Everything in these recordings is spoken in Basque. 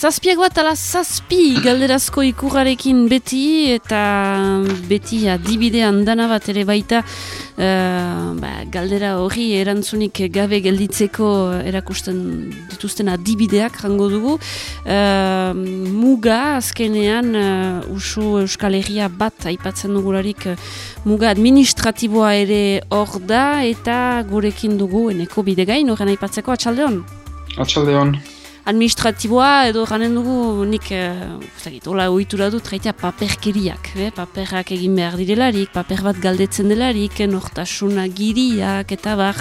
Zazpiak bat ala zazpi galderazko ikurrarekin beti eta beti adibidean dana bat ere baita uh, ba, galdera hori erantzunik gabe gelditzeko erakusten dituzten adibideak jango dugu. Uh, muga azkenean uh, usu Euskal Herria bat aipatzen dugularik muga administratiboa ere hor da eta gurekin dugu eneko bidegain horren aipatzeko atxaldeon? Atxaldeon administratiboa edo ganen dugu nik uh, hola ohitura dut jaitea paperkeriak, eh? paperak egin behar direlarik, paper bat galdetzen delarik, nortasuna giriak eta bar,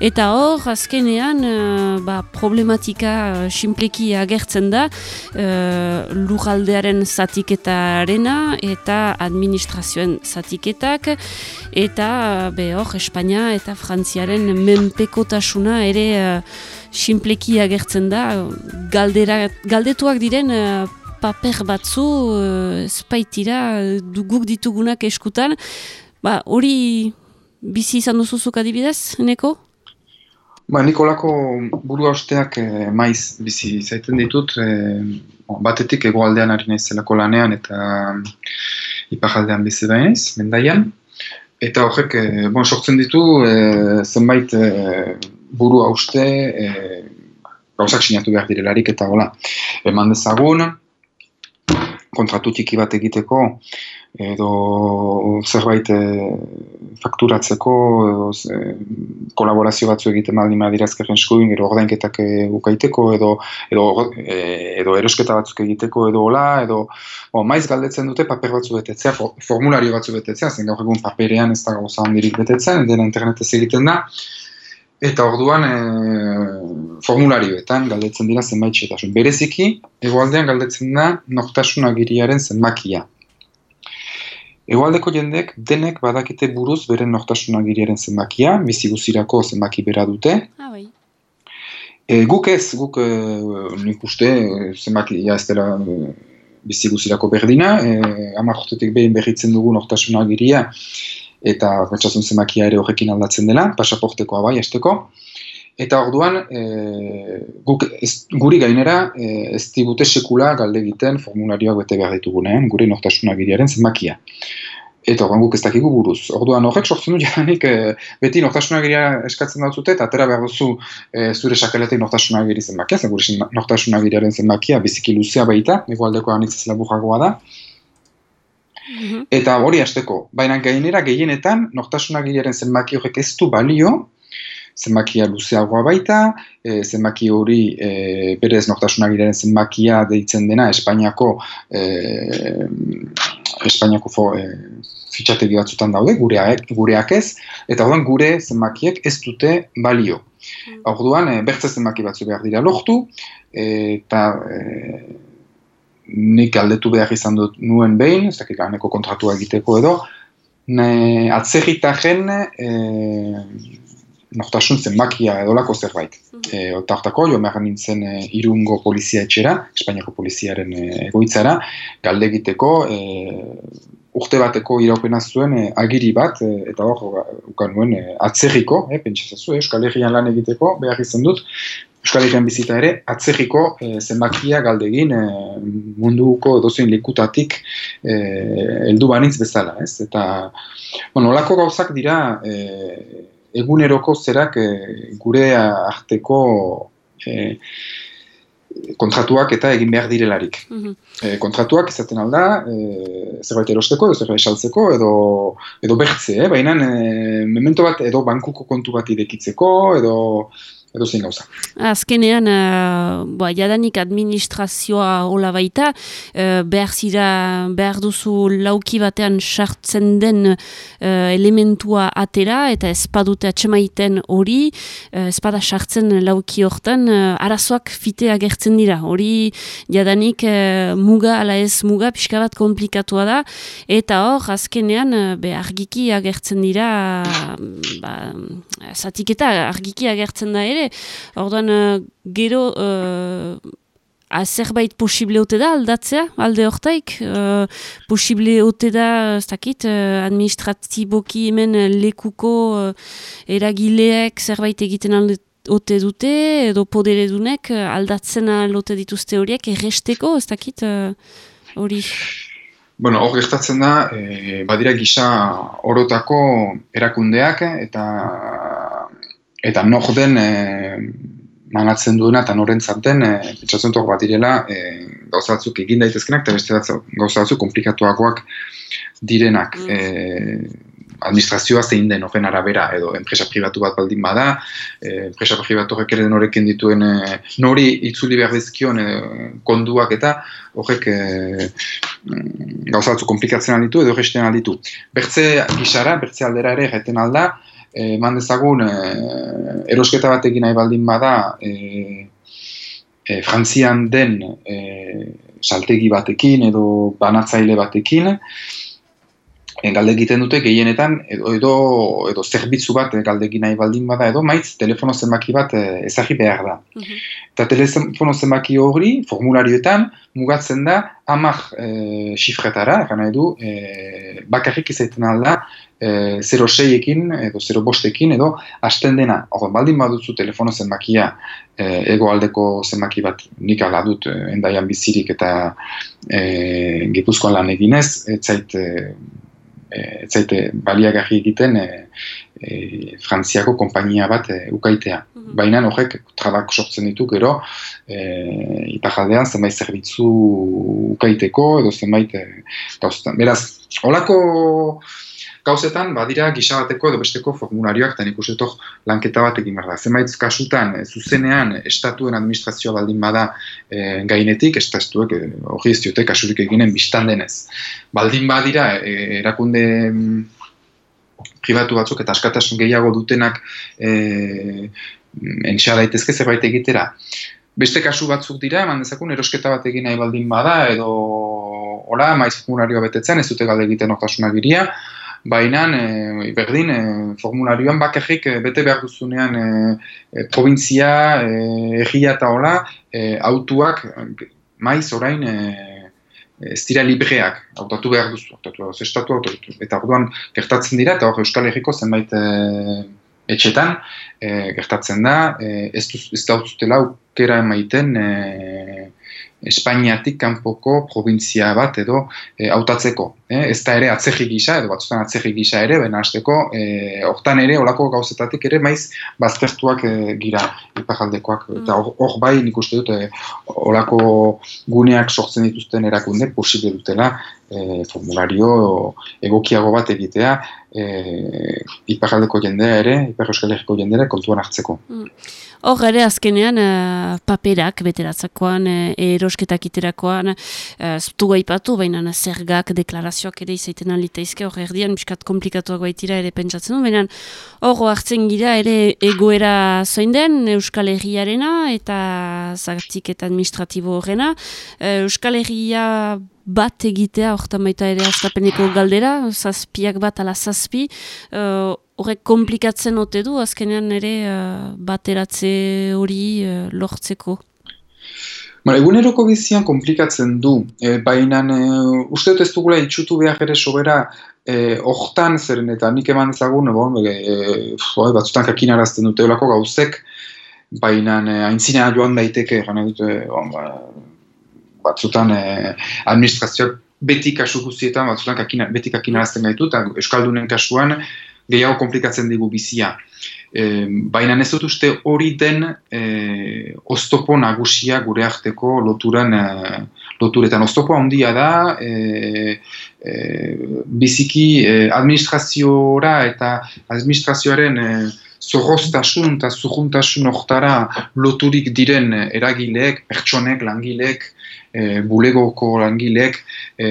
eta hor azkenean uh, ba, problematika uh, simpleki agertzen da uh, lugaldearen zatiketarena eta administrazioen zatiketak eta be hor Espainia eta Frantziaren menpekotasuna ere sinpleki agertzen da, galdera, galdetuak diren uh, paper batzu, uh, spaitira, guk ditugunak eskutan, ba, hori bizi izan duzuzuk adibidez, neko? Ba, Nikolako buru hausteak eh, maiz bizi zaiten ditut, eh, batetik egoaldean ari zelako lanean eta ipajaldean bizi behinez, mendaian. Eta horrek, eh, bon, sortzen ditu, eh, zenbait eh, buru hauste e, gauzak sinatu behar direlarik eta hola. Eman dezagun, kontratu txiki bat egiteko, edo zerbait e, fakturatzeko, edo e, kolaborazio batzu egiten baldin madirazkerren eskuin, edo ordainketak e, ukaiteko, edo, edo, e, edo erosketa batzuk egiteko, edo hola, edo o, maiz galdetzen dute paper batzu betetzea, formulario batzu betetzea, zen gaur egun paperean ez da gauza handirik betetzen, dena internetez egiten da, Eta orduan e, formularioetan galdetzen dira zenbait xetasun. Bereziki, egoaldean galdetzen da nortasun agiriaren zenbakia. Egoaldeko jendek denek badakite buruz beren nortasun agiriaren zenbakia, biziguzirako zenbaki bera dute. Ah, bai. E, guk ez, guk e, nik uste zenbaki ja ez dela biziguzirako berdina, e, amarrotetik behin berritzen dugu nortasun agiria, eta retsasun zemakia ere horrekin aldatzen dela, pasaportekoa bai, esteko. Eta orduan, e, guk ez, guri gainera e, ez dibute sekula galde egiten formularioak bete behar ditugunean, guri nortasuna giriaren zenbakia. Eta orduan guk ez dakigu buruz. Orduan horrek sortzen du janik e, beti nortasuna eskatzen dut eta atera behar duzu e, zure sakeletik nortasuna zenbakia, zen guri nortasuna zenbakia biziki luzea baita, egualdeko anitz ez da. Eta hori hasteko, baina gainera gehienetan nortasunagilaren zenbaki horrek ez du balio, zenbakia luzeagoa baita, e, zenbaki hori e, berez nortasunagilaren zenbakia deitzen dena Espainiako e, Espainiako fo, e, fitxategi batzutan daude, gureak, gureak ez, eta orduan gure zenbakiek ez dute balio. Orduan, e, bertze zenbaki batzu behar dira lortu, eta e, nik aldetu behar izan dut nuen behin, ez dakik ganeko kontratua egiteko edo, ne, atzerritaren e, nortasun zenbakia edolako zerbait. Mm -hmm. e, Otartako, jo mehan nintzen e, irungo polizia etxera, Espainiako poliziaren e, egoitzara, galde egiteko, e, urte bateko iraupena zuen e, agiri bat, e, eta hor, ukan nuen, e, atzerriko, e, pentsatzen Euskal Herrian lan egiteko, behar izan dut, Euskal Herrian bizita ere, atzerriko e, zenbakia galdegin e, munduko dozein likutatik e, eldu banitz bezala, ez? Eta, bueno, olako gauzak dira e, eguneroko zerak e, gure arteko e, kontratuak eta egin behar direlarik. Mm kontratuak izaten alda, e, zerbait erosteko, edo zerbait esaltzeko, edo, edo bertze, eh? baina e, memento bat edo bankuko kontu bat idekitzeko, edo edo zein gauza. Azkenean, uh, jadanik administrazioa hola baita, uh, behar zira, behar duzu lauki batean sartzen den uh, elementua atera, eta espadute atxemaiten hori, uh, espada sartzen lauki hortan, uh, arazoak fite agertzen dira. Hori jadanik uh, muga, ala ez muga, pixka bat komplikatua da, eta hor, azkenean, uh, be argiki agertzen dira, ba, zatiketa argiki agertzen da ere, orduan uh, gero uh, zerbait posible ote da aldatzea, alde hortaik, uh, posible ote da, ez dakit, uh, administratiboki hemen lekuko uh, eragileek zerbait egiten ote dute, edo poderedunek aldatzen lote dituzte horiek, erresteko, ez dakit hori? Bueno, hor gertatzen da, e, badira gisa orotako erakundeak eta eta nok den e, manatzen duena eta noren zaten, e, bat direla, e, gauzatzuk egin daitezkenak eta beste gauzatzuk komplikatuagoak direnak. Mm. E, administrazioa zein den horren arabera edo enpresa pribatu bat baldin bada, e, enpresa pribatu horrek ere norekin dituen e, nori itzuli behar dizkion e, konduak eta horrek e, gauzatzu komplikatzen ditu edo horresten ditu. Bertze gisara, bertze aldera ere jeten alda, e, man dezagun e, erosketa bat egin nahi baldin bada e, e, Frantzian den e, saltegi batekin edo banatzaile batekin, galde egiten dute gehienetan edo edo, edo zerbitzu bat eh, galde nahi baldin bada edo maiz telefono zenbaki bat eh, ezagri behar da. Mhm. Eta telefono zenbaki hori formularioetan mugatzen da amak e, xifretara, gana edu, e, bakarrik izaiten alda e, 06ekin edo 0 bostekin edo hasten dena. Hor, baldin baduzu telefono zenbakia e, egoaldeko zenbaki bat nik ala dut endaian bizirik eta e, gipuzkoan lan eginez, ez zait ez zaite baliagarri egiten e, e, frantziako konpainia bat e, ukaitea. Mm Baina horrek trabak sortzen ditu gero e, ipajaldean zenbait zerbitzu ukaiteko edo zenbait e, Beraz, holako gauzetan badira gisa bateko edo besteko formularioak eta nik uste lanketa bat egin behar da. Zenbait kasutan, e, zuzenean, estatuen administrazioa baldin bada e, gainetik, estatuek e, hori ez diote kasurik eginen biztan denez. Baldin badira, e, erakunde mm, pribatu batzuk eta askatasun gehiago dutenak e, entxea daitezke zerbait egitera. Beste kasu batzuk dira, eman dezakun, erosketa bat egin nahi baldin bada, edo ora, maiz formularioa betetzen, ez dute galde egiten oktasuna giria, baina e, berdin e, formularioan bakarrik e, bete behar duzunean e, e, provintzia, e, egia eta hola, e, autuak maiz orain e, ez dira libreak, autatu behar duzu, autatu, estatu autatu, eta orduan gertatzen dira, eta hor Euskal Herriko zenbait e, etxetan e, gertatzen da, e, ez, duz, ez da utzutela aukera emaiten e, Espainiatik kanpoko provintzia bat edo e, hautatzeko. E, ez da ere atzegi gisa, edo batzutan atzegi gisa ere, baina hasteko, e, hortan ere, olako gauzetatik ere, maiz, baztertuak e, gira ipajaldekoak. Mm. Eta hor bai nik uste dut, e, olako guneak sortzen dituzten erakunde, posible dutela, e, formulario egokiago bat egitea, e, ipajaldeko jendea ere, ipar euskal jendea kontuan hartzeko. Mm. Hor ere azkenean uh, paperak beteratzakoan, uh, erosketak iterakoan, uh, zutu gaipatu, baina zergak, deklarazioak ere izaiten alitaizke, hor erdian, biskat komplikatuak baitira ere pentsatzen du, baina hor hartzen gira ere egoera zoin den, Euskal Herriarena eta zartik eta administratibo horrena. Euskal Herria bat egitea, horretan baita ere astapeneko galdera, zazpiak bat ala zazpi, horrek komplikatzen ote du, azkenean ere uh, bateratze hori uh, lortzeko? Bara, eguneroko bizian komplikatzen du, e, baina e, uste dut ez dugula itxutu behar ere sobera e, hortan zeren eta nik eman ezagun, bon, e, e, batzutan kakinarazten dute olako gauzek, baina e, haintzina joan daiteke, gana dute, bon, ba, batzutan e, administrazioak beti kasu guztietan, batzutan kakina, beti kakinarazten gaitu, eta Euskaldunen kasuan, gehiago komplikatzen digu bizia. E, Baina ez dut uste hori den e, oztopo nagusia gure arteko loturan, e, loturetan. Oztopo handia da, e, e, biziki e, administraziora eta administrazioaren e, zorroztasun eta zurruntasun oktara loturik diren eragileek, pertsonek, langilek, e, bulegoko langilek, e,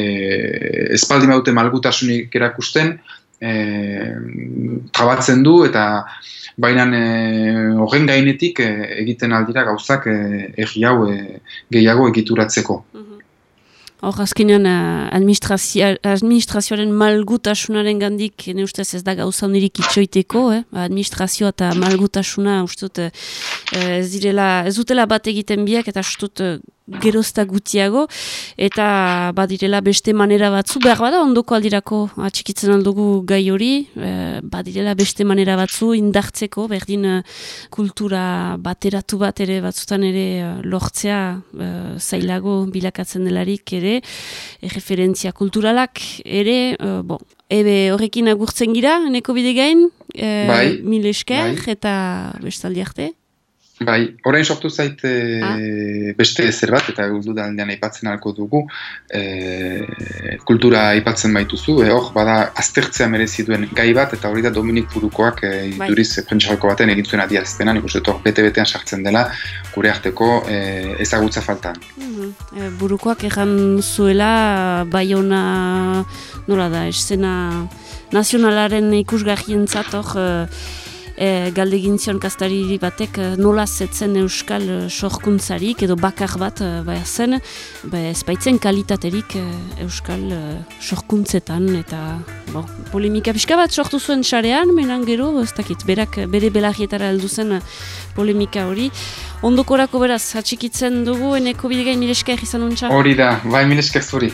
espaldi maute malgutasunik erakusten, e, jabatzen du eta baina e, horren gainetik e, egiten aldira gauzak egi hau gehiago egituratzeko. Mhm. Hor, azkenean, administrazioaren malgutasunaren gandik, ne ustez ez da gauza onirik itxoiteko, eh? administrazioa eta malgutasuna, ustut, ez, direla, ez dutela bat egiten biak, eta ustut, gerozta gutiago, eta badirela beste manera batzu, behar bada ondoko aldirako atxikitzen aldugu gai hori, e, badirela beste manera batzu indartzeko, berdin e, kultura bateratu bat ere batzutan ere e, lortzea e, zailago bilakatzen delarik ere, e, referentzia kulturalak ere, e, bon, Ebe horrekin agurtzen gira, neko bide gain, e, bai, mil esker, bai. eta bestaldi arte. Bai, orain sortu zaite Ah. beste ezer bat, eta guldu da aldean aipatzen alko dugu, e, kultura aipatzen baituzu, e, hor, bada, aztertzea merezi duen gai bat, eta hori da Dominik Burukoak e, Bai. duriz prentxalko baten egin zuen adierazpena, nik uste hor bete-betean sartzen dela, gure arteko e, ezagutza faltan. Mhm. E, burukoak erran zuela Baiona nola da, eszena nazionalaren ikusgarrientzat hor e, e, galdegin zion kastariri batek e, nola zetzen euskal e, sorkuntzarik edo bakar bat baina zen, ba, ez baitzen kalitaterik euskal sorkuntzetan eta bo, polemika pixka bat sortu zuen sarean, menan gero, ez dakit, berak bere belarrietara heldu zen polemika hori. Ondokorako beraz, atxikitzen dugu, eneko bidegain mileska egizan untxa. Hori da, bai mil esker zuri.